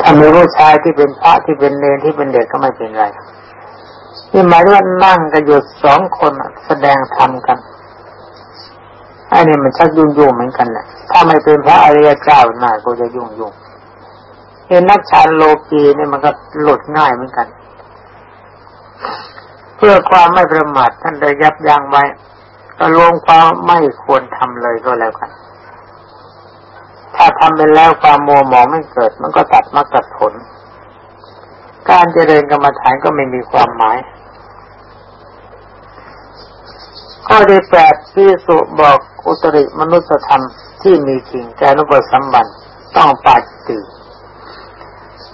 ถ้ามีผู้ชายที่เป็นพระที่เป็นเนรที่เป็นเด็กก็ไม่เป็นไรนี่หมายว่านั่งกันอยู่สองคนแสดงธรรมกันอันนี้มันชักยุ่งยุ่งเหมือนกันแหละถ้าไม่เป็นพระอริยเจ้าหน่ายก็จะยุ่งยุ่งเห็นนักฌานโลกีเนี่ยมันก็หลุดง่ายเหมือนกัน เพื่อความไม่ประมาทท่านได้ยับยั้งไว้ก็รวมความไม่ควรทำเลยก็แล้วกัน ถ้าทำไปแล้วความมัวหมองไม่เกิด มันก็ตัดมาตัดผล การเจริญกรรมฐานก็ไม่มีความหมาย ข้อที่แปดที่สุบอกอุตริมนุสธรรมที่มีจริงแกนุปสัมบันต้องปาจิติ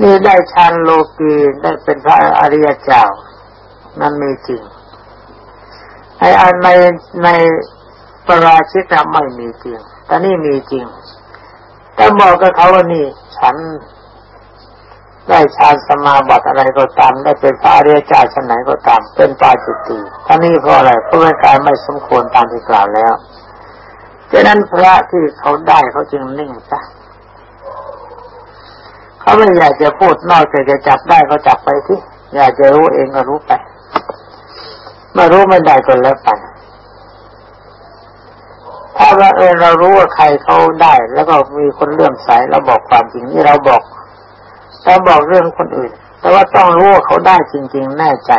นี่ได้ฌานโลกีได้เป็นพระอริยเจ้า นั่นมีจริงในในในปราชิกไม่มีจริงแต่นี่มีจริง แต่บอกกับเขาว่านี่ ฉันได้ฌานสมาบัติอะไรก็ตาม ได้เป็นพระอริยเจ้าชั้นไหนก็ตาม เป็นปาจิตติท่านี้เพราะอะไรเพราะเป็นการไม่สมควรตามที่กล่าวแล้วดังนั้นพระที่เขาได้เขาจึงนิ่งซะเขาไม่อยากจะพูดนอกจากจะจับได้ก็จับไปที่อยากจะรู้เองก็รู้ไปไม่รู้ไม่ได้ก็แล้วกัน ถ้าว่าเออเรารู้ว่าใครเขาได้ แล้วก็มีคนเลื่อมใสเราบอกความจริงนี่เราบอกเราบอกเรื่องคนอื่น แต่ว่าต้องรู้ว่าเขาได้จริง ๆ แน่ใจ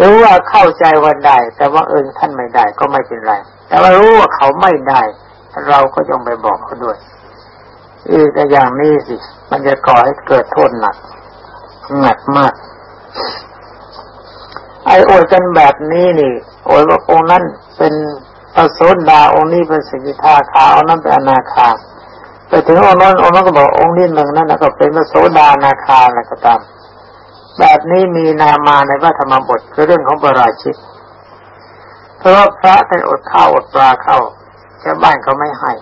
รู้ว่าเข้าใจว่าได้ แต่ว่าเออท่านไม่ได้ก็ไม่เป็นไร แต่ว่ารู้ว่าเขาไม่ได้ เราก็ต้องไปบอกเขาด้วยอีกอย่างนี้สิ มันจะก่อให้เกิดโทษหนัก หนักมาก ไอ้โอยกันแบบนี้นี่โอยว่าองค์นั้นเป็นพระโสดาองค์นี้เป็นสกิทาคาองค์นั้นเป็นอนาคาไปถึงองค์นั้นองค์นั้นก็บอกองค์นี้หนึ่งนั่นก็เป็นพระโสดานาคาอะไรก็ตามแบบนี้มีนามาในพระธรรมบทคือเรื่องของปราชิกเพราะพระท่านอดข้าวอดปลาเข้าชาวบ้านเขาไม่ให้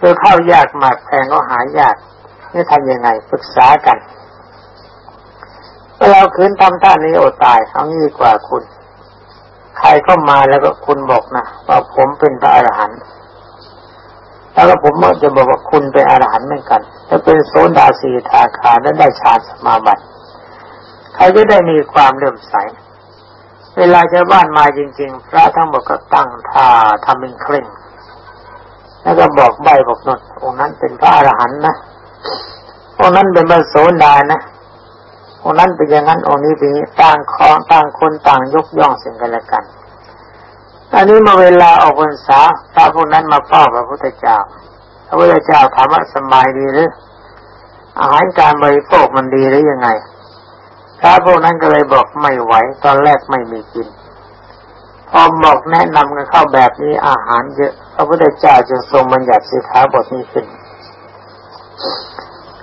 คือข้าวยากหมากแพงก็หายากนี่ทำยังไงปรึกษากัน เราคืนทำท่านี้อดตายเอางี้กว่าคุณ ใครก็มาแล้วก็คุณบอกนะว่าผมเป็นพระอรหันต์แล้วก็ผมก็จะบอกว่าคุณเป็นอรหันต์เหมือนกันถ้าเป็นโซนดาสีทาคาและได้ฌานสมาบัติใครจะได้มีความเลื่อมใส เวลาชาวบ้านมาจริง ๆ พระทั้งหมดก็ตั้งท่าทำเป็นเคร่ง แล้วก็บอกใบบอกนดองนั้นเป็นพระอรหันต์นะองนั้นเป็นพระโสดานะ องนั้นเป็นอย่างนั้นองนี้เป็นต่างคองต่างคนต่างยกย่องสิ่งกันและกันอันนี้มาเวลาออกพรรษาพระพวกนั้นมาเฝ้าพระพุทธเจ้าพระพุทธเจ้าถามว่าสบายดีหรือ อาหารการบริโภคมันดีหรือยังไงพระพวกนั้นก็เลยบอกไม่ไหว ตอนแรกไม่มีกิน พอบอกแนะนำกันเข้าแบบนี้อาหารเยอะ พระพุทธเจ้าจึงทรงบัญญัติสิขาบทนี้ขึ้น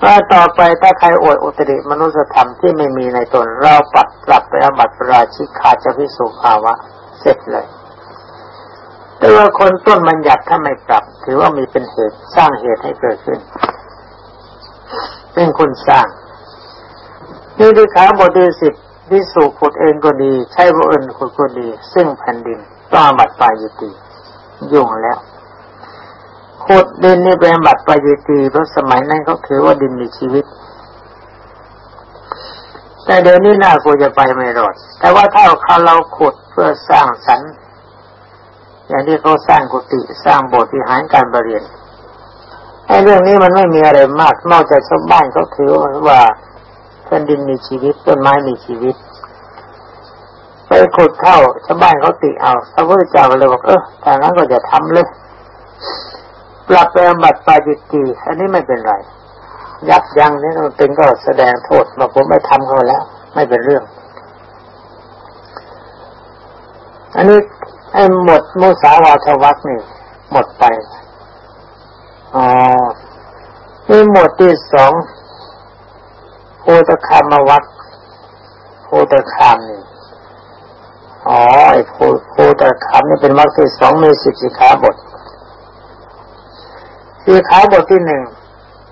ว่าต่อไปถ้าใครอวดอุตริมนุสธรรมที่ไม่มีในตน เราปัดกลับไปอบัติปราชิกขาจะพิสูจภาวะ เสร็จเลย แต่ว่าคนต้นบัญญัติถ้าไม่ปรับ ถือว่ามีเป็นเหตุสร้างเหตุให้เกิดขึ้น เป็นคนสร้างนี่ที่ขาบทที่สิบที่สูขุดเองก็ดี ใช้บุอื่นขุดก็ดี ซึ่งแผ่นดินต้องบัตรปายุติยุ่งแล้ว ขุดดินนี่เป็นบัตรปายุติเพราะสมัยนั้นเขาถือว่าดินมีชีวิต แต่เดี๋ยวนี้น่าควรจะไปไม่รอด แต่ว่าถ้าเราขุดเพื่อสร้างสรรค์อย่างที่เขาสร้างกุฏิสร้างโบสถ์วิหารการประเรียนไอ้เรื่องนี้มันไม่มีอะไรมาก นอกจากชาวบ้านเขาถือว่าแผ่นดินมีชีวิตต้นไม้มีชีวิต ไปขุดเข้าชาวบ้านเขาติเอาพระพุทธเจ้าเลยบอกเออถ้างั้นก็จะทำเลย ปรับไปอบัตรปาจิตตีอันนี้ไม่เป็นไร ยับยั้งนี่มันเป็นก็แสดงโทษบอกผมไม่ทำเขาแล้ว ไม่เป็นเรื่อง อันนี้ไอ้หมดมุสาวาทวักนี่ หมดไปอ๋อนี่หมดที่สองโพตคามวักโพตคามนี่อ๋อไอ้โพโพตคามนี่เป็นวักที่สองมีสิบสิขาบท สิขาบทที่หนึ่ง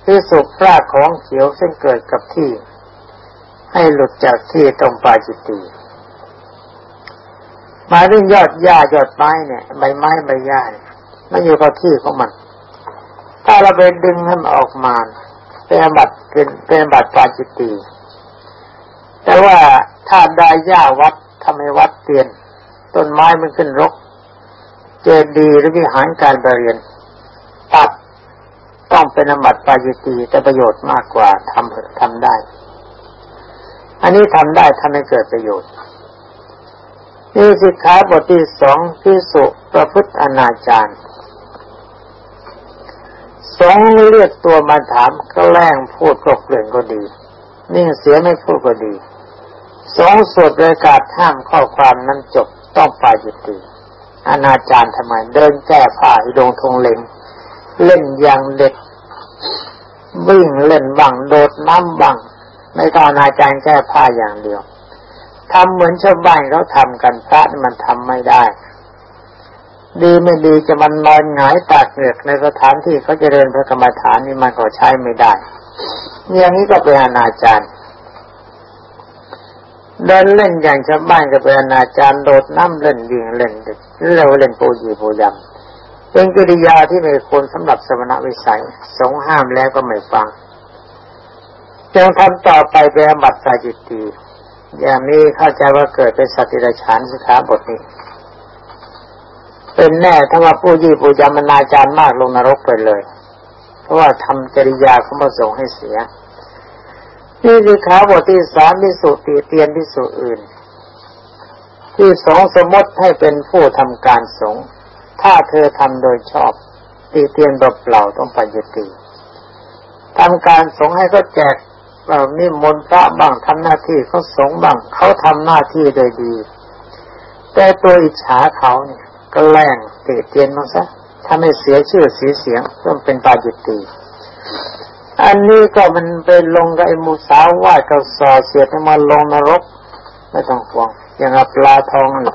ที่สุกรากของเขียวซึ่งเกิดกับที่ ให้หลุดจากที่ตรงปลายจิตตีหมายถึงยอดหญ้ายอดไม้เนี่ย ใบไม้ใบหญ้าเนี่ยมันอยู่กับที่ของมัน ถ้าเราไปดึงให้มันออกมาเป็นบัตรเป็นเป็นบัตรปาจิตตีแต่ว่าถ้าได้ย่าวัดทำให้วัดเปลี่ยน ต้นไม้มันขึ้นรก เจดีหรือวิหารการรเรียนตัด ต้องเป็นอมัตปาจิตีแต่ประโยชน์มากกว่าทำทำได้ อันนี้ทำได้ทำให้เกิดประโยชน์นี่สิกขาบทที่สองพิสุประพฤติอนาจารสองเรียกตัวมาถามก็แล้งพูดกบเกลื่อนก็ดี นิ่งเสียไม่พูดก็ดี สองสวดประกาศห้ามข้อความนั้นจบต้องปาจิตีอนาจารทำไมเดินแก้ผ้าอิดงทงเล็ง เล่นอย่างเด็ก วิ่งเล่นบังโดดน้ำบังไม่ต้องอาจารย์แก้ผ้าอย่างเดียวทำเหมือนชาวบ้านเขาทำกันพระมันทำไม่ได้ ดีไม่ดีจะมันนอนหงายตากเหงือกในสถานที่เขาจะเดินพระกรรมฐานนี่มันก็ใช้ไม่ได้อย่างนี้ก็เป็นอนาจารเดินเล่นอย่างชาวบ้านก็เป็นอนาจารโดดน้ำเล่นวิ่งเล่นเร็วเล่นปูยีปูยำ เป็นกิริยาที่ไม่ควรสำหรับสมณวิสัย สงห้ามแล้วก็ไม่ฟังจึงทำต่อไปเป็นบัตรสาจิตตีอย่างนี้เข้าใจว่าเกิดเป็นสติรฉานสิขาบทนี้ เป็นแน่ถ้าว่าผู้ยี่ผู้ยามนาจารย์มากลงนรกไปเลย เพราะว่าทำจริยาเขามาส่งให้เสีย นี่สิขาบทที่สามพิสุตีเตียนพิสุอื่น ที่สองสมมติให้เป็นผู้ทำการสง ถ้าเธอทำโดยชอบตีเตียนเปล่าต้องปฏิตีทำการสงให้ก็แจกเรานิมนต์พระบ้างทำหน้าที่เขาสงบ้างเขาทำหน้าที่โดยดี แต่ตัวอิจฉาเขาเนี่ยก็แรงตะเตียนมาซะถ้าไม่เสียชื่อเสียเสียงก็เป็นปาจิตตีอันนี้ก็มันไปลงกับไอ้มูสาวว่ากับสอเสียดมาลงนรก ไม่ต้องห่วงอย่างปลาทองนั่น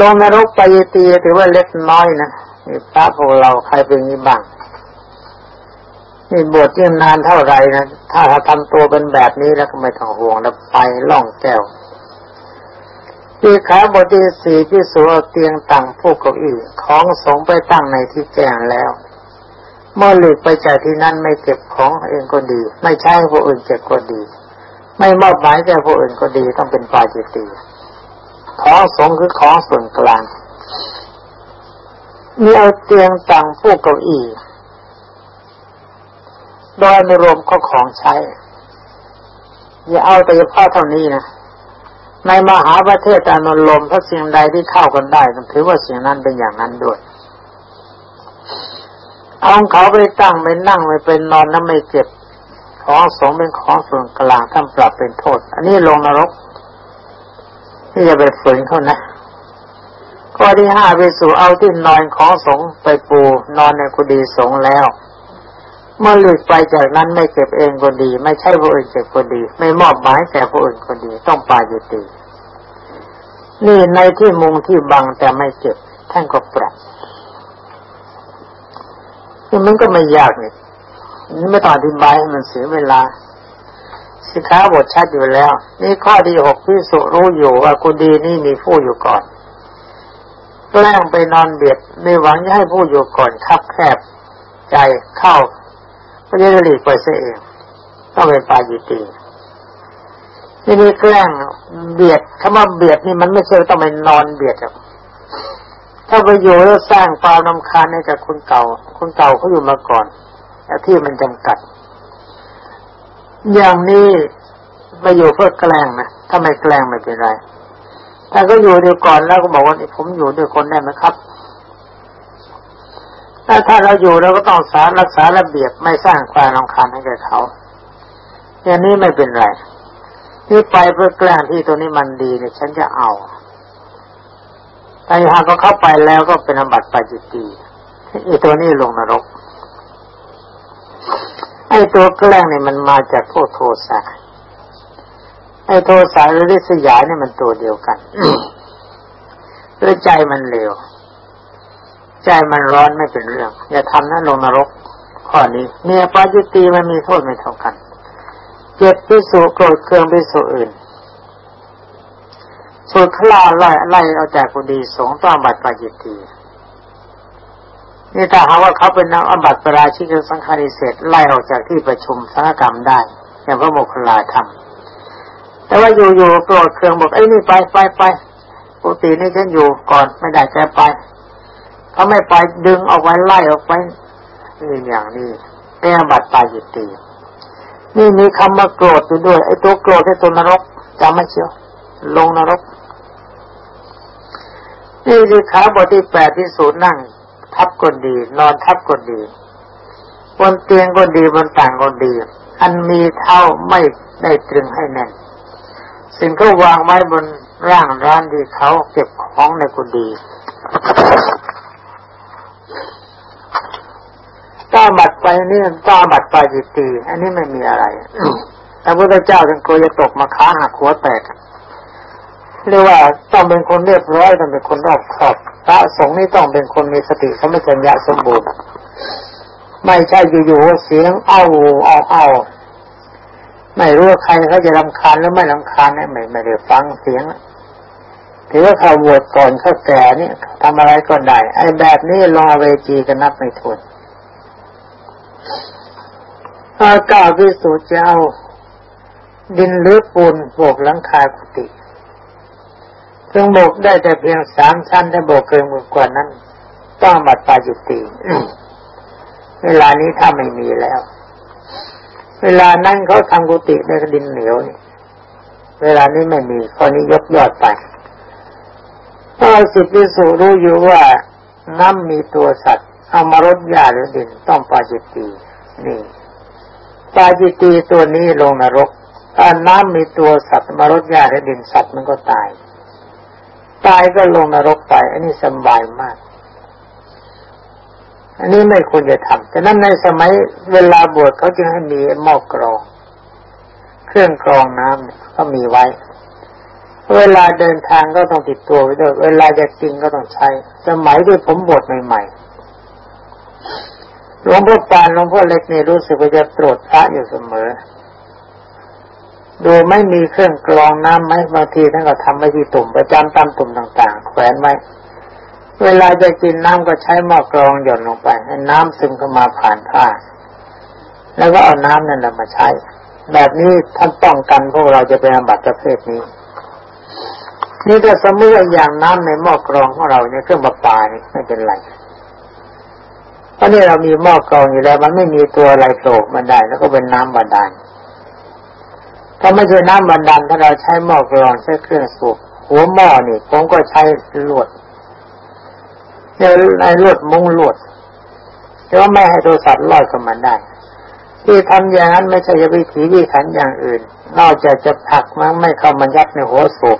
ลงนรกปตีถือว่าเล็กน้อยนะนี่พระพวกเราใครเป็นงี้บ้างนี่บวชยิ่งนานเท่าไหร่นะถ้าเราทำตัวเป็นแบบนี้แล้วก็ไม่ต้องห่วงแล้วไปล่องแก้วที่ขาบทที่สี่ที่สูเอเตียงตั้งผู้ก้าอี้ของสงไปตั้งในที่แจ้งแล้ว เมื่อหลุดไปจากที่นั่นไม่เก็บของเองก็ดี ไม่ใช่ผู้อื่นเก็บก็ดี ไม่มอบหมายแก่ผู้อื่นก็ดีต้องเป็นปาจิตี ของสงคือของส่วนกลาง มีเอาเตียงตั้งผู้เก้าอี้โดยในรวมก็ของใช้ อย่าเอาแต่เฉพาะเท่านี้นะ ในมหาประเทศอนุลมถ้าสิ่งใดที่เข้ากันได้ต้องถือว่าสิ่งนั้นเป็นอย่างนั้นด้วย เอาเขาไปตั้งไปนั่งไปเป็นนอนแล้วไม่เจ็บของสงเป็นของส่วนกลางท่านปรับเป็นโทษ อันนี้ลงนรก ที่จะไปฝืนเขานะข้อที่ห้าไปสู่เอาที่นอนของสงไปปูนอนในกุฏิสงแล้ว เมื่อหลุดไปจากนั้นไม่เก็บเองก็ดี ไม่ใช่ผู้อื่นเก็บก็ดี ไม่มอบหมายแก่ผู้อื่นก็ดี ต้องปายุติ นี่ในที่มุงที่บังแต่ไม่เก็บท่านก็ปรับคือมันก็ไม่ยากนี่นี่ไม่ต้องอธิบายให้มันเสียเวลา สิค้าบทชัดอยู่แล้ว นี่ข้อที่หกที่สุรู้อยู่ว่ากุดีนี่มีผู้อยู่ก่อนแกล้งไปนอนเบียดไม่หวังจะให้ผู้อยู่ก่อนคับแคบใจเข้าก็จะหลีกไปเสียเองต้องเป็นปาจิตีนี่มีแกล้งเบียดคำว่าเบียดนี่มันไม่ใช่ต้องไปนอนเบียดหรอกถ้าไปอยู่แล้วสร้างความนำคาญให้กับคนเก่า คนเก่าเขาอยู่มาก่อนแต่ที่มันจำกัด อย่างนี้ไปอยู่เพื่อแกล้งนะถ้าไม่แกล้งไม่เป็นไรถ้าก็อยู่เดียวก่อนแล้วก็บอกว่าผมอยู่ด้วยคนได้ไหมครับถ้าถ้าเราอยู่เราก็ต้องสารรักษาระเบียบไม่สร้างความรำคาญให้แก่เขา อย่างนี้ไม่เป็นไรที่ไปเพื่อแกล้งที่ตัวนี้มันดีเนี่ยฉันจะเอาแต่หากก็เข้าไปแล้วก็เป็นอบัติปาจิตีไอ้ตัวนี้ลงนรก ไอ้ตัวแกล้งเนี่ยมันมาจากพวกโทสะไอ้โทสะหรือริษยาเนี่ยมันตัวเดียวกันหรือใจมันเร็ว ใจมันร้อนไม่เป็นเรื่อง อย่าทำนั้นลงนรกข้อนี้เนี่ยปาจิตีมันมีโทษไม่เท่ากัน เจ็บพิสุโกรธเครื่องพิสุอื่นสุดขลาไล่ไล่เอาจากกุดีสงต้องบัตรปาจิตี นี่ถ้าหาว่าเขาเป็นนักอบัติปราชิกสังฆาริเศษไล่ออกจากที่ประชุมสังฆกรรมได้ อย่างพระโมคคัลลาทำแต่ว่าอยู่ๆโกรธเคืองบอกไอ้นี่ไปไปไปปกตินี่ฉันอยู่ก่อนไม่ได้แกไปเขาไม่ไปดึงออกไว้ไล่ออกไปนี่อย่างนี้เป็นอบัติปาจิตตีนี่มีคำว่าโกรธอยู่ด้วยไอ้ตัวโกรธไอ้ตัวนรกจำไม่เชียวลงนรกนี่คือขาบทที่แปดที่ศูนย์นั่ง ทับก็ดี นอนทับก็ดี บนเตียงก็ดีบนต่างก็ดี อันมีเท่าไม่ได้ตรึงให้แน่น สิ่งก็วางไว้บนร่างร้านที่เขาเก็บของในกุฏิต้าบัดไปนี่ต้าบัดไปจิตตีอันนี้ไม่มีอะไรพระพุทธเจ้าท่านกลัวจะตกมาขาหักหัวแตก เรียกว่าต้องเป็นคนเรียบร้อยต้องเป็นคนรอบคอบ ระสงฆ์นี่ต้องเป็นคนมีสติสมัชัญญะสมบูรณ์ ไม่ใช่อยู่ๆเสียงเอ้าเอาเอาไม่รู้ว่าใครเขาจะรำคาญหรือไม่รำคาญเนี่ยไม่ไม่ได้ฟังเสียงถือว่าเขาบวชก่อนเขาแก่เนี่ยทำอะไรก็ได้ไอ้แบบนี้ลงเวจีกันนับไม่ถ้วนถ้าก้าวพิสูจน์จะเอาดินหรือปูนโบกหลังคากุฏิ ซึ่งโบกได้แต่เพียงสามชั้นถ้าโบกเกินกว่านั้น ต้องบัดปาจุติเวลานี้ถ้าไม่มีแล้ว เวลานั้นเขาทำกุฏิในดินเหนียวนี่เวลานี้ไม่มีข้อนี้ยกยอดไปถ้าสิทธิสุรู้อยู่ว่าน้ำมีตัวสัตว์ เอามารดยาหรือดินต้องปาจิตตีนี่ปาจิตตีตัวนี้ลงนรกถ้าน้ำมีตัวสัตว์มารดยาหรือดินสัตว์มันก็ตาย ตายก็ลงนรกไป อันนี้สบายมาก อันนี้ไม่ควรจะทำแต่นั้นในสมัยเวลาบวชเขาจึงให้มีหม้อกรอง เครื่องกรองน้ำก็มีไว้ เวลาเดินทางก็ต้องติดตัวไว้ด้วย เวลาจะกินก็ต้องใช้ สมัยที่ผมบวชใหม่ๆหลวงพ่อปานหลวงพ่อเล็กนี่รู้สึกว่าจะตรวจพระอยู่เสมอ ดูไม่มีเครื่องกรองน้ำไหมบางทีท่านก็ทำไว้ที่ตุ่มประจำตามตุ่มต่าง ๆ แขวนไว้เวลาจะกินน้ำก็ใช้หม้อกรองหย่อนลงไปให้น้ำซึมเข้ามาผ่านผ้า แล้วก็เอาน้ำนั่นมาใช้ แบบนี้ท่านป้องกันพวกเราจะเป็นอบัตประเภทนี้ นี่ถ้าสมมติอย่างน้ำในหม้อกรองของเราเนี่ยเครื่องประปานี่ไม่เป็นไรเพราะนี่เรามีหม้อกรองอยู่แล้ว มันไม่มีตัวอะไรโผล่มันได้ แล้วก็เป็นน้ำบาดาล ถ้าไม่ใช่น้ำบาดาลถ้าเราใช้หม้อกรองใช้เครื่องสูบหัวหม้อนี่ผมก็ใช้ลวดเนี่ยในลวดมุ้งลวดแต่ว่าไม่ให้ตัวสัตว์ลอยเข้ามาได้ ที่ทำอย่างนั้นไม่ใช่วิถีวิถันอย่างอื่น นอกจากจะผักมันไม่เข้ามายัดในหัวสูบ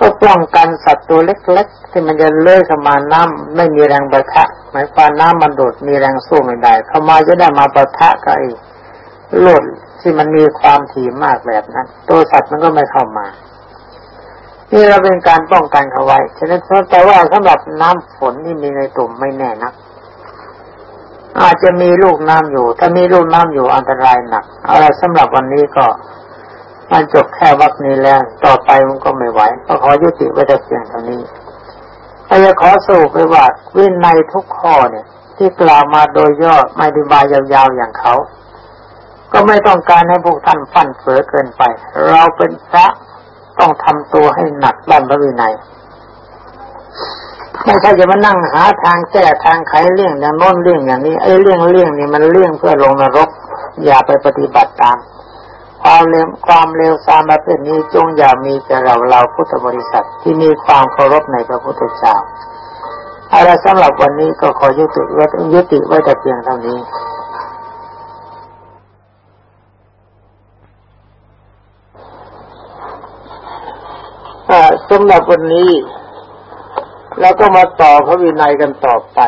ก็ป้องกันสัตว์ตัวเล็กๆ ที่มันจะเลื่อยเข้ามาน้ำไม่มีแรงประทะหมายความน้ำมันโดดมีแรงสู้ไม่ได้เข้ามาจะได้มาประทะกับไอ้ลวด ที่มันมีความถี่มากแบบนั้น ตัวสัตว์มันก็ไม่เข้ามา นี่เราเป็นการป้องกันเขาไว้ ฉะนั้นแต่ว่าสำหรับน้ำฝนที่มีในตุ่มไม่แน่นัก อาจจะมีลูกน้ำอยู่ ถ้ามีลูกน้ำอยู่อันตรายหนัก เอาละสำหรับวันนี้ก็มันจบแค่วักนี้แล้ว ต่อไปมันก็ไม่ไหว ก็ขอยุติไว้แต่เพียงเท่านี้ถ้าจะขอสรุปไปว่าวินัยทุกข้อเนี่ย ที่กล่าวมาโดยย่อไม่ดีบายยาวๆอย่างเขา ก็ไม่ต้องการให้พวกท่านฟันเฟือเกินไป เราเป็นพระต้องทำตัวให้หนักด้านพระวินัยไม่ใช่จะมานั่งหาทางแก้ทางไขเลี่ยงอย่างโน้นเลี่ยงอย่างนี้ไอ้เลี่ยงเลี่ยงนี่มันเลี่ยงเพื่อลงนรก อย่าไปปฏิบัติตาม ความเร็วความเร็วตามประเภทนี้จงอย่ามีแก่เราเราพุทธบริษัทที่มีความเคารพในพระพุทธเจ้าอะไรสำหรับวันนี้ก็ขอยุติไว้ยุติไว้แต่เพียงเท่านี้ สำหรับวันนี้ แล้วก็มาต่อพระวินัยกันต่อไป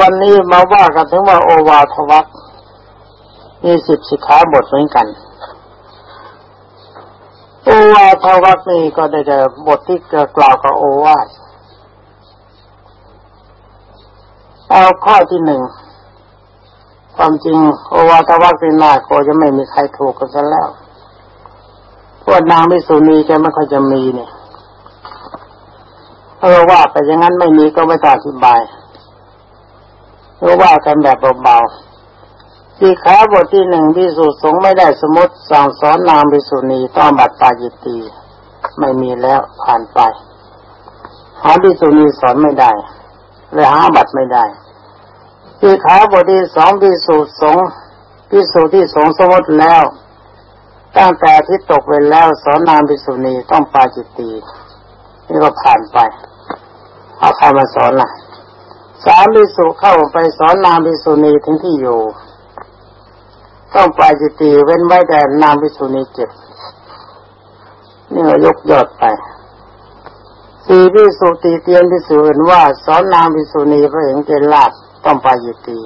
วันนี้มาว่ากันถึงว่าโอวาทวัคมีสิบสิกขาบทเหมือนกัน โอวาทวักนี่ก็ได้แต่บทที่กล่าวกับโอวาทเอาข้อที่หนึ่งความจริงโอวาทวักเป็นนาโกจะไม่มีใครถูกกันซะแล้ว วกนางมิสุนีแกไม่ค่อยจะมีเนี่ยเออว่าแต่อย่างนั้นไม่มีก็ไม่ต้องอธิบายเพราะว่ากันแบบเบาๆที่ขาบทที่หนึ่งพิสูจสงไม่ได้สมมติสั่งสอนนางพิสุณีต้องบัตรปาจิตตีไม่มีแล้วผ่านไปหาพิสุณีสอนไม่ได้เลยหาบัตรไม่ได้ที่ขาบทที่สองพิสูจสงพิสูจที่สงสมมติแล้ว ตั้งแต่ที่ตกไปแล้วสอนนางพิสุณีต้องปาจิตตีนี่ก็ผ่านไปเอาใครมาสอนล่ะ สามบิสุเข้าไปสอนนางบิสุณีถึงที่อยู่ ต้องปลายจิตตีเว้นไว้แต่นางบิสุณีเจ็บนี่เรายกยอดไปสี่บิสุตีเตียนบิสุอื่นว่าสอนนางบิสุณีพระเห็นเกลาดต้องปลายจิตตี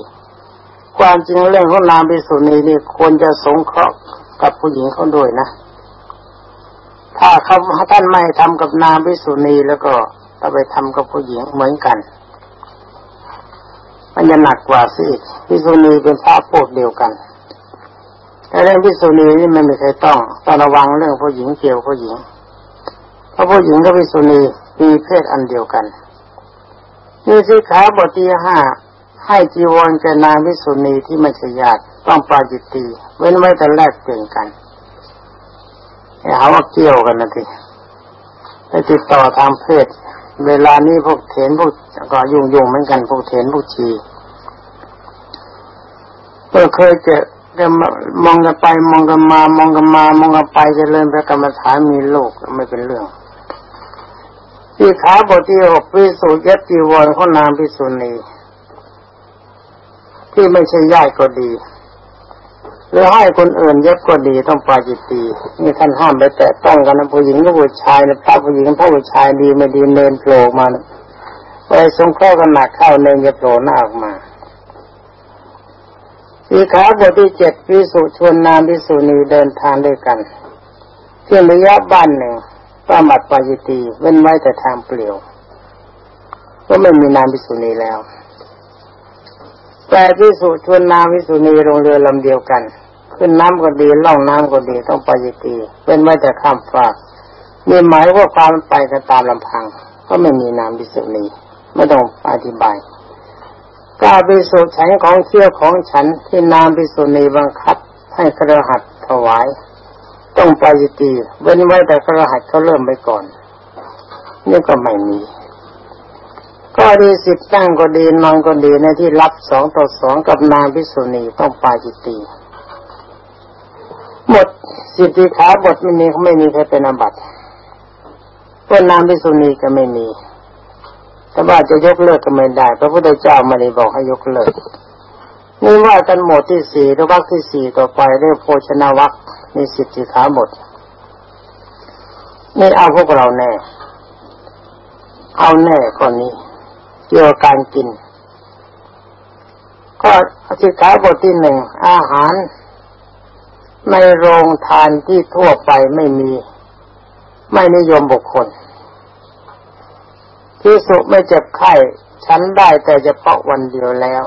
ความจริงเรื่องของนางบิสุณีนี่ควรจะสงเคราะห์ กับผู้หญิงเขาด้วยนะ ถ้าเขาท่านไม่ทำกับนางบิสุณีแล้วก็ถ้าไปทำกับผู้หญิงเหมือนกัน มันจะหนักกว่าสิพิษุณีเป็นพระโพดเดียวกันแต่เรื่องพิษุณีนี่ไม่มีใครต้องต้องระวังเรื่องผู้หญิงเกี่ยวผู้หญิง เพราะผู้หญิงกับพิษุณีมีเพศอันเดียวกันนี่สิขาบทที่ห้าให้จีวรแกนางพิษุณีที่ไม่ใช่ญาติ ต้องปาจิตตีเว้นไว้แต่แรกเปลี่ยนกันหาว่าเกี่ยวกันนะทีไปติดต่อทางเพศ เวลานี้พวกเถนพวกก็ยุ่งยุ่งเหมือนกันพวกเถนพวกชีก็เคยเจอจะมองกันไปมองกันมามองกันมามองกันไปจะเริ่มพระกรรมฐานมีโลกไม่เป็นเรื่องที่ขาบทที่หกพิสูจน์ยติวรเขานามพิสุณีที่ไม่ใช่ญาติก็ดี หรือให้คนอื่นเย็บก็ดีต้องปาจิตตีนี่ท่านห้ามไปแตะต้องกันนะผู้หญิงกับผู้ชายนะพระผู้หญิงพระผู้ชายดีไม่ดีเนินโผล่มาไปสงเคราะห์กันหนักเข้าเนินจะโผล่หน้าออกมาสีขาบทที่เจ็ดพิสุชวนนามพิสุนีเดินทางด้วยกันเพียงระยะบ้านหนึ่งป้าบัดปาจิตีเว้นไว้แต่ทางเปลี่ยว ก็ไม่มีนามพิสุนีแล้ว แต่พิสุชวนนามพิสุนีลงเรือลำเดียวกัน ขึ้นน้ำก็ดีล่องน้ำก็ดีต้องไปยิตีเป็นไม่แต่ข้ามฝากมีหมายว่าความไปกันตามลำพัง ก็ไม่มีนามบิสุนีไม่ต้องอธิบายกาบิสุฉันของเชี่ยวของฉันที่นามบิสุนีบังคับ ให้กระหัตถวาย ต้องไปยิตีเว้นไว้แต่กระหัตเขาเริ่มไปก่อน นี่ก็ไม่มีก็ดีสิบตั้งก็ดีนอนก็ดีในที่รับสองต่อสองกับนางพิสุณีต้องปาจิตี หมดสิทธิขาบทไม่มีเขาไม่มีใครเป็นอบัติต้นนามพิสุณีก็ไม่มีแต่ว่าจะยกเลิกก็ไม่ได้ พระพุทธเจ้าไม่ได้บอกให้ยกเลิกนี่ว่ากันหมดที่สี่ตัววักที่สี่ต่อไปเรียกโภชนาวักมีสิทธิขาบทนี่เอาพวกเราแน่ เอาแน่ก่อนนี้เกี่ยวกับการกิน ก็สิกขาบทที่หนึ่งอาหาร ในโรงทานที่ทั่วไปไม่มี ไม่นิยมบุคคลที่สุไม่เจ็บไข้ฉันได้แต่เฉพาะวันเดียวแล้ว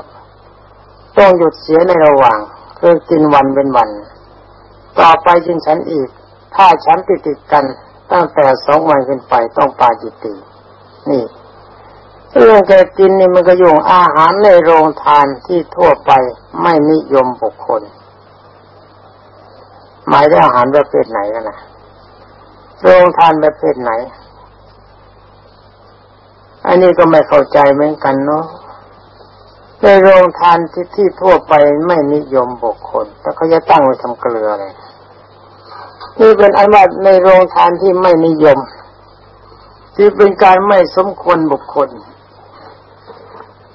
ต้องหยุดเสียในระหว่างคือกินวันเป็นวัน ต่อไปจึงฉันอีก ถ้าฉันติดติดกันตั้งแต่สองวันขึ้นไปต้องปาจิตติ นี่เรื่องแกกินนี่มันก็ยุ่งอาหารในโรงทานที่ทั่วไปไม่นิยมบุคคล หมายถึงอาหารประเภทไหนกันนะโรงทานประเภทไหน อันนี้ก็ไม่เข้าใจเหมือนกันเนาะในโรงทานที่ที่ทั่วไปไม่นิยมบุคคล แต่เขาจะตั้งไว้ทำเกลือเลยนี่เป็นอันว่าในโรงทานที่ไม่นิยม ที่เป็นการไม่สมควรบุคคล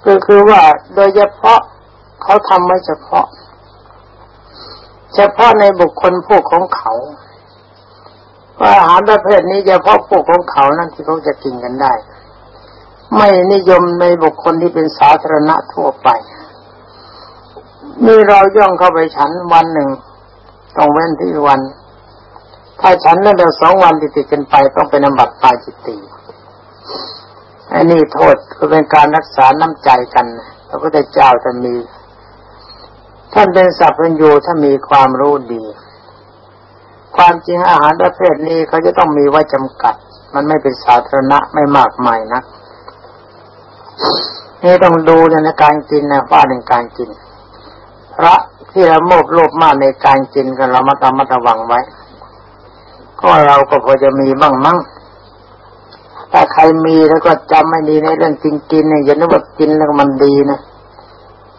ก็คือว่าโดยเฉพาะเขาทำไว้เฉพาะ เฉพาะในบุคคลพวกของเขาว่าอาหารประเภทนี้เฉพาะพวกของเขานั่นที่เขาจะกินกันได้ ไม่นิยมในบุคคลที่เป็นสาธารณะทั่วไปนี่เราย่องเข้าไปฉันวันหนึ่งต้องเว้นที่วัน ถ้าฉันนั่นเดียวสองวันติดติดกันไปต้องเป็นอบัติปาจิตติอันนี้โทษก็เป็นการรักษาน้ำใจกันพระพุทธเจ้าจะมี ท่านเป็นสัพพัญญูถ้ามีความรู้ดี ความจริงอาหารประเภทนี้เขาจะต้องมีไว้จำกัด มันไม่เป็นสาธารณะไม่มากมายนักนี่ต้องดูในการกินนะว่าในการกิน พระที่เราโมบโลภมากในการกินกันเรามาตามมาระวังไว้ ก็เราก็พอจะมีบ้างมั้งถ้าใครมีแล้วก็จำไม่ดีในเรื่องกินกินเนี่ยอย่านึกว่ากินแล้วมันดีนะ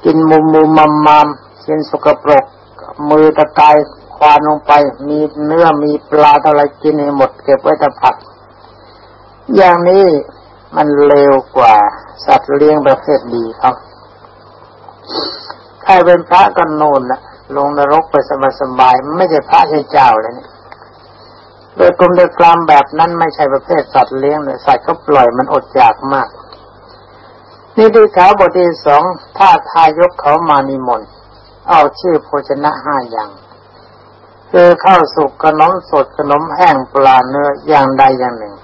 กินมุมมุมมัมมัม เช่นสกปรก มือตะกายควานลงไป มีเนื้อมีปลาอะไรกินให้หมดเก็บไว้แต่ผัก อย่างนี้มันเร็วกว่าสัตว์เลี้ยงประเภทดีครับใครเป็นพระกันโนนละลงนรกไปสบายๆไม่ใช่พระใช่เจ้าเลยเนี่ยโดยกลมโดยกลามแบบนั้นไม่ใช่ประเภทสัตว์เลี้ยงเลยสัตว์ก็ปล่อยมันอดอยากมาก นี่ดูขาวบทที่สองถ้าทายกเขามานิมนต์ เอาชื่อโภชนะห้าอย่างคือข้าวสุกขนมสดขนมแห้งปลาเนื้ออย่างใดอย่างหนึ่ง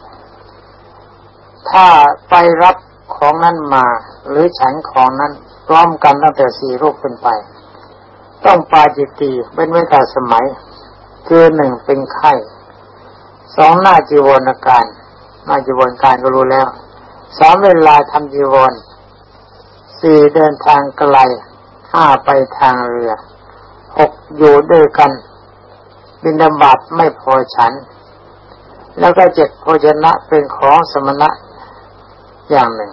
ถ้าไปรับของนั้นมาหรือฉันของนั้นพร้อมกันตั้งแต่สี่รูปขึ้นไป ต้องปาจิตตีเป็นไว้ก่สมัย คือหนึ่งเป็นไข้สองหน้าจีวรการหน้าจีวรการก็รู้แล้วสามเวลาทำจีวรสี่เดินทางไกล ห้าไปทางเรือหกอยู่ด้วยกันบินาบาตไม่พอฉัน แล้วก็เจ็ดโภชนะเป็นของสมณะอย่างหนึ่ง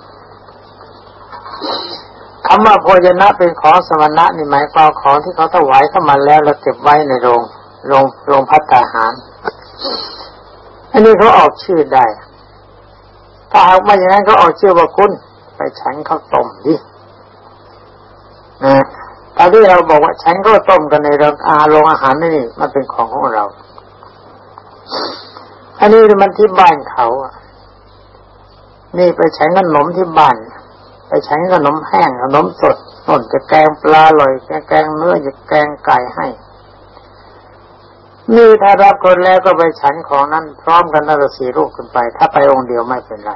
คำว่าโภชนะเป็นของสมณะนี่หมายความของที่เขาถวายเข้ามาแล้วเราเก็บไว้ในโรงโรงโรงพัตตาหาร อันนี้เขาออกชื่อได้ ถ้าหากไม่อย่างนั้นเขาออกชื่อว่าคุณ ไปฉันข้าวต้มดิ นะตอนที่เราบอกว่าฉันก็ต้มกันในโรงอาโรงอาหารนี่มันเป็นของของเรา อันนี้มันที่บ้านเขาอะนี่ไปฉันขนมที่บ้าน ไปฉันขนมแห้งขนมสดน่นจะแกงปลาลอยจะแกงเนื้อจะแกงไก่ให้ นี่ถ้ารับคนแล้วก็ไปฉันของนั้นพร้อมกันน่าจะสี่ลูกขึ้นไป ถ้าไปองค์เดียวไม่เป็นไร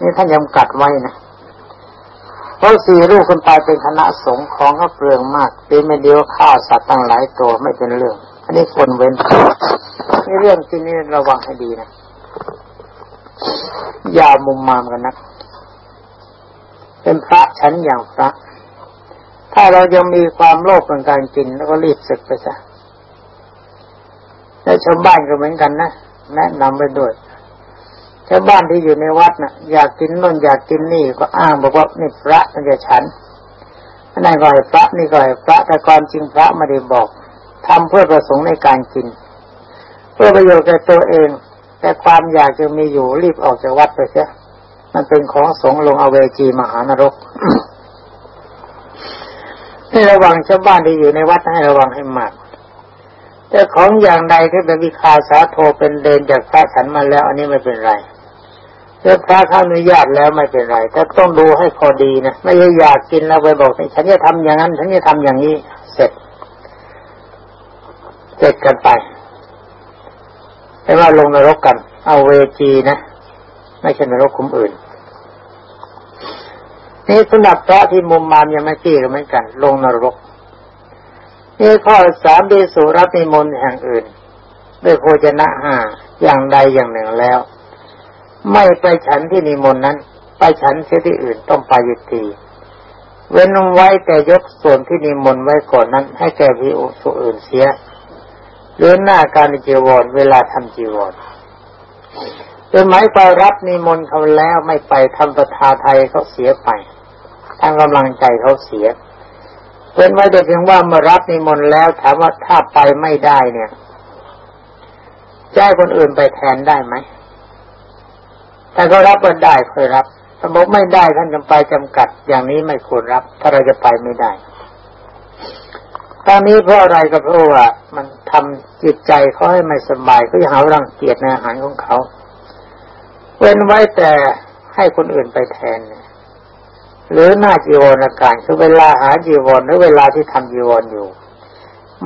นี่ท่านยำกัดไว้นะ ราะสี่ลูกคนตายเป็นคณะสงฆ์ของก็เปลืองมากเป็นไม่เดียวฆ่าสัตว์ตั้งหลายตัวไม่เป็นเรื่อง อันนี้คนเว้นนี่เรื่องที่นี่ระวังให้ดีนะอย่ามุมมามกันนะเป็นพระชั้นอย่างพระ ถ้าเรายังมีความโลภในการกินแล้วก็รีบศึกไปซะและชาวบ้านก็เหมือนกันนะแนะนำไปด้วย ชาวบ้านที่อยู่ในวัดนะ่ะ อยากกินน่นอยากกินนี่ก็อ้างบอกว่านี่พระนั่นจะฉันนั่นก็ให้พระนี่ก็ให้พระแต่ความจริงพระไม่ได้บอกทำเพื่อประสงค์ในการกิน เพื่อประโยชน์แก่ตัวเอง แต่ความอยากจะมีอยู่รีบออกจากวัดไปเสียมันเป็นของสงลงอเวจีมหานรกให้ระวังชาวบ้านที่อยู่ในวัดให้ระวังให้มาก แต่ของอย่างใดที่เป็นวิคาสาโทเป็นเดนจากพระฉันมาแล้ว อันนี้ไม่เป็นไร ถ้าพระเขาอนุญาตแล้วไม่เป็นไรแต่ต้องดูให้พอดีนะไม่ใช่อยากกินแล้วไปบอกฉันจะทำอย่างนั้น ฉันจะทำอย่างนี้ เสร็จ เสร็จกันไปไม่ว่าลงนรกกัน เอาเวจีนะไม่ใช่นรกคุมอื่น นี่สำหรับพระที่มุมมามยังไม่ขี้ก็เหมือนกัน ลงนรกนี่ข้อสามดีสุรับนิมนต์แห่งอื่น ด้วยโภชนะห้าอย่างใดอย่างหนึ่งแล้ว ไม่ไปฉันที่นิมนต์นั้น ไปฉันเสียที่อื่นต้องไปยุติเว้นไว้แต่ยกส่วนที่นิมนต์ไว้ก่อนนั้น ให้แก่พิอุสุอื่นเสียเลื่อหน้าการจีวรเวลาทำจีวรโดยหมายไปรับนิมนต์เขาแล้วไม่ไปทำประทาไทยเขาเสียไปทั้งกำลังใจเขาเสียเว้นไว้แต่เพียงว่ามารับนิมนต์แล้วถามว่าถ้าไปไม่ได้เนี่ยจะให้คนอื่นไปแทนได้ไหม ถ้าเขารับก็ได้เคยรับถ้าบอกไม่ได้ท่านจำไปจำกัด อย่างนี้ไม่ควรรับ ถ้าเราจะไปไม่ได้ตอนนี้เพราะอะไรก็เพราะว่ามันทำจิตใจเขาให้ไม่สบายก็จะหารังเกียจในอาหารของเขา เว้นไว้แต่ให้คนอื่นไปแทน หรือหน้าจีวรอาการคือเวลาหาจีวรหรือเวลาที่ทำจีวรอยู่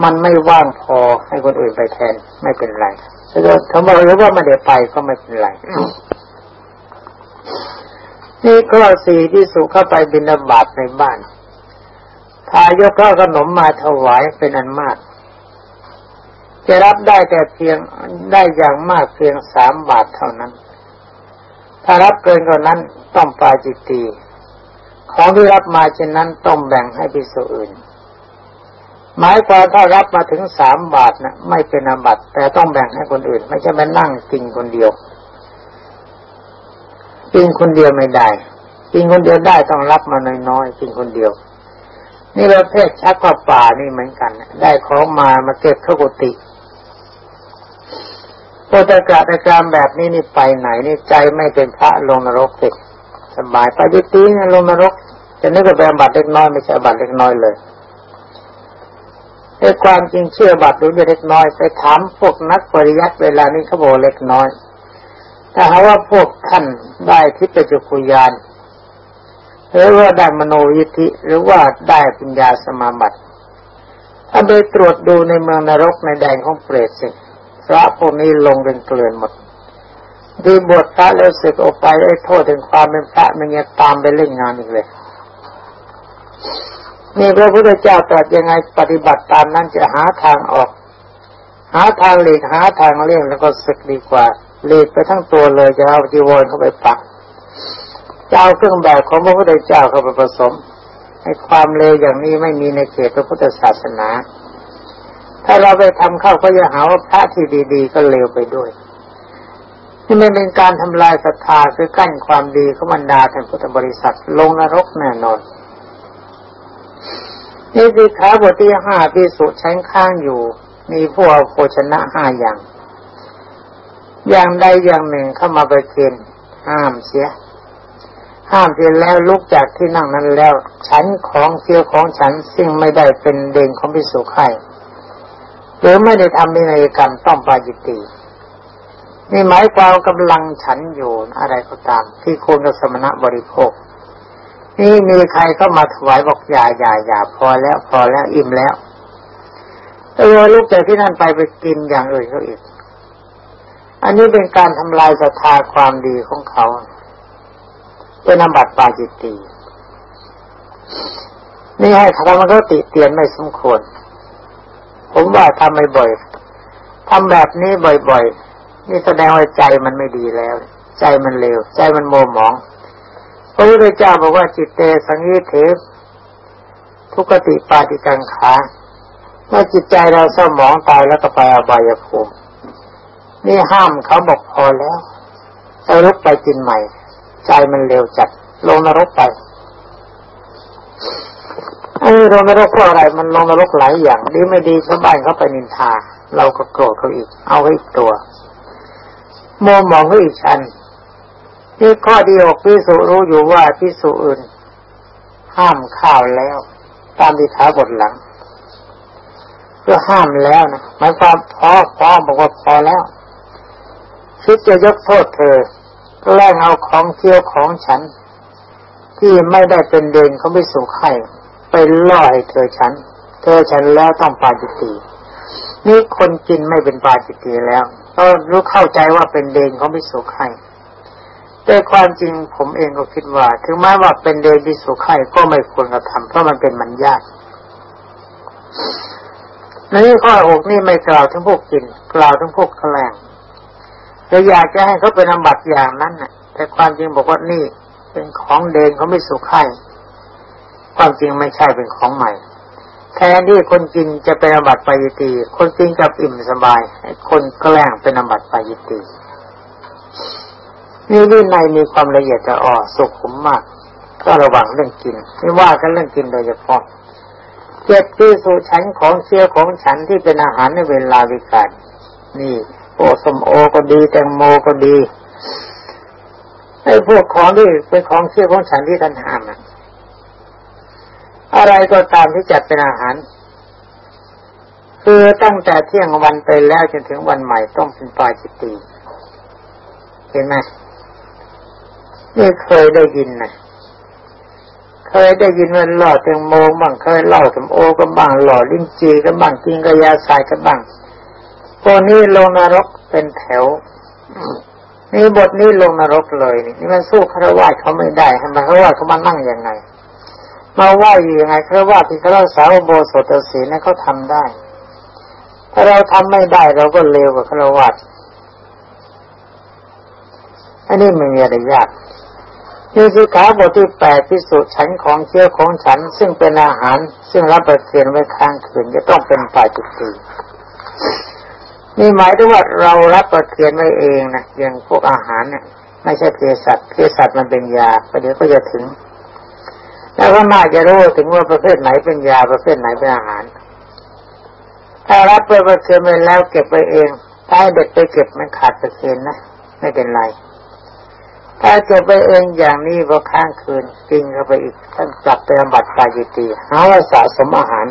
มันไม่ว่างพอให้คนอื่นไปแทน ไม่เป็นไรถ้าถ้าหรือว่าไม่ได้ไปก็ไม่เป็นไร นี่ข้อสี่ที่สุเข้าไปบินาบาตในบ้านทายกข้าวขนมมาถวายเป็นอันมาก จะรับได้แต่เพียงได้อย่างมากเพียงสามบาทเท่านั้น ถ้ารับเกินกว่านั้นต้องปาจิตตีของที่รับมาเช่นนั้นต้องแบ่งให้พิสุอื่น หมายความถ้ารับมาถึงสามบาทนะไม่เป็นอาบัตแต่ต้องแบ่งให้คนอื่น ไม่ใช่มานั่งกินคนเดียว กินคนเดียวไม่ได้กินคนเดียวได้ต้องรับมาน้อยๆกินคนเดียว นี่ประเภทชักว่าป่านี่เหมือนกัน ได้ของมามาเก็บเข้ากุฏิโพธิกะตกรรมแบบนี้นี่ไปไหนนี่ใจไม่เป็นพระลงนรกสิสบายไปยุตินลงนรก จะนึกว่าเป็นบัตรเล็กน้อยไม่ใช่บัตรเล็กน้อยเลยในความจริงเชื่อบัตรรู้เล็กน้อยไปถามพวกนักปริยัติเวลานี้เขาบอกเล็กน้อย ถ้าหาว่าพวกท่านได้ทิพยจุกุยานหรือว่าได้มโนยิธิหรือว่าได้ปัญญาสมาบัติถ้าไปตรวจดูในเมืองนรกในแดนของเปรตสิพระพวกนี้ลงเป็นเกลื่อนหมดดีบทพระแล้วสึกออกไปไอ้โทษถึงความเป็นพระมันยังตามไปเล่นงานอีกเลยนี่พระพุทธเจ้าตรัสยังไงปฏิบัติตามนั้นจะหาทางออก หาทางหลีกหาทางเลี่ยงแล้วก็สึกดีกว่า หลีกไปทั้งตัวเลยจะเอาจีวรเข้าไปปักจะเอาเครื่องแบบของพระพุทธเจ้าเข้าไปผสมให้ความเลวอย่างนี้ไม่มีในเขตพระพุทธศาสนา ถ้าเราไปทำเข้าก็จะหาว่าพระที่ดีๆ ก็เลวไปด้วย ที่ไม่เป็นการทำลายศรัทธาคือกั้นความดีของบรรดาท่านพุทธบริษัทลงนรกแน่นอนนี่คือขาบทที่ห้าที่สุดใช้ข้างอยู่ มีพวกโภชนะห้าอย่าง อย่างใดอย่างหนึ่งเข้ามาไปเกณฑ์ห้ามเสีย ห้ามเพียแล้วลุกจากที่นั่งนั้นแล้ว ฉันของเสียของฉันซึ่งไม่ได้เป็นเด่นของพิสุขไข่หรือไม่ได้ทำในนกรรมต้องปาจิตตินี่หมายความกำลังฉันอยู่อะไรก็ตาม ที่ควรกับสมณะบริโภค นี่มีใครก็มาถวายบอกอย่าอย่าอย่าพอแล้วพอแล้วอิ่มแล้วเออลุกจากที่นั่นไปไปกินอย่างอื่นเขาอีก อันนี้เป็นการทำลายศรัทธาความดีของเขา เป็นนบัตปาจิตตีนี่ให้ธรรมกติเตียนไม่สมควร ผมว่าทำไม่บ่อยทำแบบนี้บ่อยๆ นี่แสดงว่าใจมันไม่ดีแล้ว ใจมันเลว ใจมันโมหมองพระพุทธเจ้าบอกว่าจิตเตสังยิเททุกติปาติกังขาเมื่อจิตใจเราเศร้าหมองตายแล้วก็ไปอบายภูมิ นี่ห้ามเขาบอกพอแล้วไปลุกไปกินใหม่ ใจมันเร็วจัด ลงนรกไปไอ้ลงนรกเพราะอะไร มันลงนรกหลายอย่างดีไม่ดีชาวบ้านเขาไปนินทา เราก็โกรธเขาอีก เอาไว้อีกตัวมองมองก็อีกชั้นนี่ข้อดีอกพิสุรู้อยู่ว่าพิสุอื่น ห้ามข้าวแล้ว ตามที่ขาบทหลัง เพื่อห้ามแล้วนะหมายความพอพอบอกว่าพอแล้ว คิดจะยกโทษเธอแล้งเอาของเที่ยวของฉัน ที่ไม่ได้เป็นเดนเขาไปสู่ไข่ไปล่อให้เธอฉัน เธอฉันแล้วต้องปาจิตตีนี่คนกินไม่เป็นปาจิตตีแล้วก็รู้เข้าใจว่าเป็นเดนของพิสุไข่แต่ความจริงผมเองก็คิดว่า ถึงแม้ว่าเป็นเดนพิสุไข่ก็ไม่ควรกระทำเพราะมันเป็นมันยากในนี้ข้อหกนี่ไม่กล่าวทั้งพวกกิน กล่าวทั้งพวกแกล้ง แต่อยากจะให้เขาเป็นอบัติอย่างนั้นน่ะ แต่ความจริงบอกว่านี่เป็นของเดนเขาไม่สุขไข่ความจริงไม่ใช่เป็นของใหม่แทนที่คนกินจะเป็นอบัติปายตีคนกินกับอิ่มสบายคนแกล้งเป็นอบัติปายตีนี่วินัยมีความละเอียดจะอ่อสุขุมมาก ก็ระวังเรื่องกินไม่ว่ากันเรื่องกินโดยเฉพาะเจ็บที่สู่ฉันของเชี่ยวของฉันที่เป็นอาหารในเวลาวิกาลนี่ โอสมโอก็ดี แตงโมก็ดีไอ้พวกของที่เป็นของเชี่ยของฉันที่ท่านห้ามนะอะไรก็ตามที่จัดเป็นอาหาร คือตั้งแต่เที่ยงวันไปแล้วจนถึงวันใหม่ต้องเป็นปลายจิตตีเห็นไหมนี่เคยได้ยินนะเคยได้ยินว่าหล่อแตงโมบ้างเคยเล่าสมโอก็บ้างหล่อลิ้นจีก็บ้างกินกระยาสายก็บ้าง พวนี้ลงนรกเป็นแถวนี่บทนี้ลงนรกเลยนี่นี่มันสู้คารวะเขาไม่ได้ทำไมคารวะเขามานั่งยังไงมาว่าอยู่ยังไงครว่าที่เขารักษาโบสถศีลนั้นเขาทาได้ ถ้าเราทำไม่ได้เราก็เลวกว่าครวัตอันนี้ไม่มีอะไรยากนี่สิขาบทที่แปดพิสุฉันของเชี่ยวของฉัน ซึ่งเป็นอาหาร ซึ่งรับประเคนไว้ค้างคืนจะต้องเป็นฝ่ายจิตตี นี่หมายถึงว่าเรารับประเคนไว้เองนะอย่างพวกอาหารเนี่ยไม่ใช่เภสัชเภสัชมันเป็นยาประเดี๋ยวก็จะถึงแล้วก็น่าจะรู้ถึงว่าประเภทไหนเป็นยาประเภทไหนเป็นอาหาร ถ้ารับไปประเคนไปแล้วเก็บไปเองถ้าเด็กไปเก็บมันขาดประเคนนะไม่เป็นไรถ้าเก็บไปเองอย่างนี้พอข้างคืนกินเข้าไปอีกท่านกลับไปบำบัดกายจิตีหาว่าสะสมอาหาร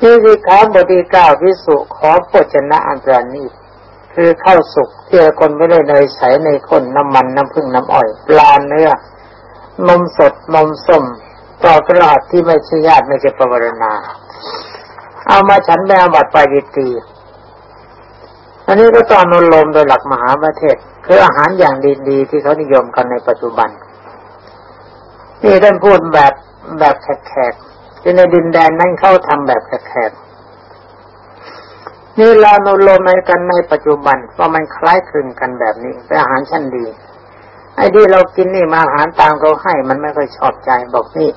ที่สิขาบดีเก้าพิสุขอโภชนะอันตรนีคือข้าวสุกที่คนไม่ได้เนยใสในคนน้ำมันน้ำผึ้งน้ำอ้อย ปลาเนื้อนมสดนมส้มปลอกตลาดที่ไม่ใช่ญาติไม่ใช่ปวารณา เอามาฉันแม่บัดปายิตีอันนี้ก็ตอนนลมโดยหลักมหาประเทศ คืออาหารอย่างดีๆ ที่เขานิยมกันในปัจจุบัน นี่ท่านพูดแบบแบบแขก ที่ในดินแดนนั้นเขาทำแบบแขกนี่เราโนโลมในกันในปัจจุบันว่ามันคล้ายคลึงกันแบบนี้เป็นอาหารชั้นดีไอ้ที่เรากินนี่มาอาหารตามเขาให้มันไม่ค่อยชอบใจบอกนี่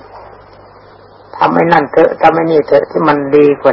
ทำให้นั่นเถอะทำให้นี่เถอะที่มันดีกว่า